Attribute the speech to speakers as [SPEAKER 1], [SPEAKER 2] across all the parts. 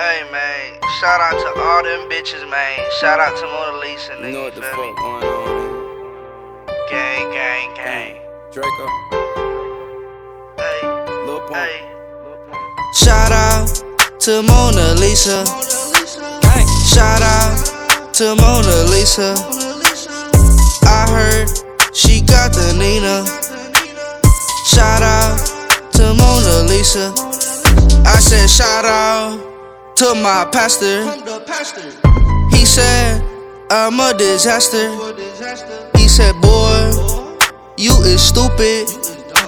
[SPEAKER 1] Hey man, shout out to all them bitches, man. Shout out to Mona Lisa, nigga.
[SPEAKER 2] You know what the fuck going on?
[SPEAKER 1] Gang, gang, gang.
[SPEAKER 2] Draco,
[SPEAKER 1] Hey,
[SPEAKER 2] Lil Pump.
[SPEAKER 1] hey.
[SPEAKER 3] Shout out to Mona Lisa.
[SPEAKER 2] Gang.
[SPEAKER 3] Shout out to Mona Lisa. I heard she got the Nina. Shout out to Mona Lisa. I said shout out to my pastor. He said I'm a disaster. He said, boy, you is stupid.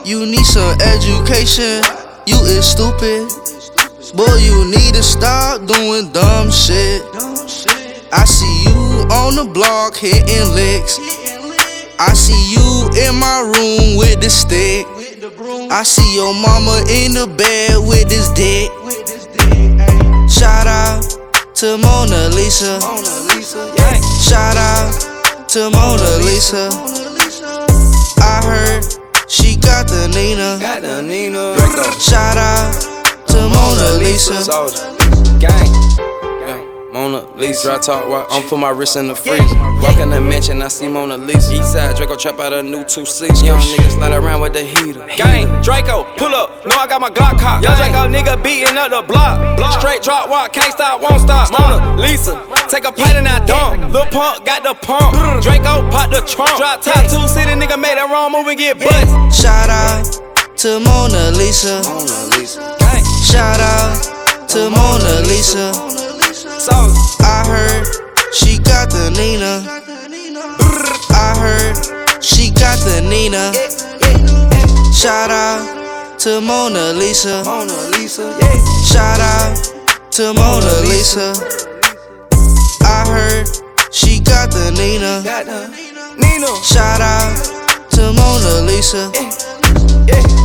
[SPEAKER 3] You need some education. You is stupid. Boy, you need to stop doing dumb shit. I see you on the block hitting licks. I see you in my room with the stick. I see your mama in the bed with this dick. Shout out to Mona Lisa.
[SPEAKER 2] Gang.
[SPEAKER 3] Shout out to Mona Lisa. I heard she got the Nina.
[SPEAKER 2] Got the Nina. Draco.
[SPEAKER 3] Shout out to Mona Lisa.
[SPEAKER 2] Soldier. Gang. Gang. Mona Lisa. Dry talk, while I'm put my wrist in the freezer. Walk in the mansion, I see Mona Lisa. East side Draco trap out a new 2-6. Young niggas slide around with the heater.
[SPEAKER 4] Gang, Draco, pull up. Know I got my Glock cock. Young Draco nigga beating up the block. Straight drop walk, can't stop, won't stop. Mona, Lisa, take a plate and I dump. Lil Pump got the pump. Draco pop the trunk. Drop top two city nigga made that wrong move and get bust.
[SPEAKER 3] Shout out to Mona Lisa.
[SPEAKER 2] Mona Lisa.
[SPEAKER 3] Shout out to Mona Lisa.
[SPEAKER 4] so
[SPEAKER 3] I heard she got the Nina. I heard she got the Nina. Shout out to Mona Lisa.
[SPEAKER 2] Mona Lisa.
[SPEAKER 3] Shout out to Mona Lisa. I heard she got the Nina.
[SPEAKER 2] Got the Nina.
[SPEAKER 3] Shout out to Mona Lisa.
[SPEAKER 2] Yeah.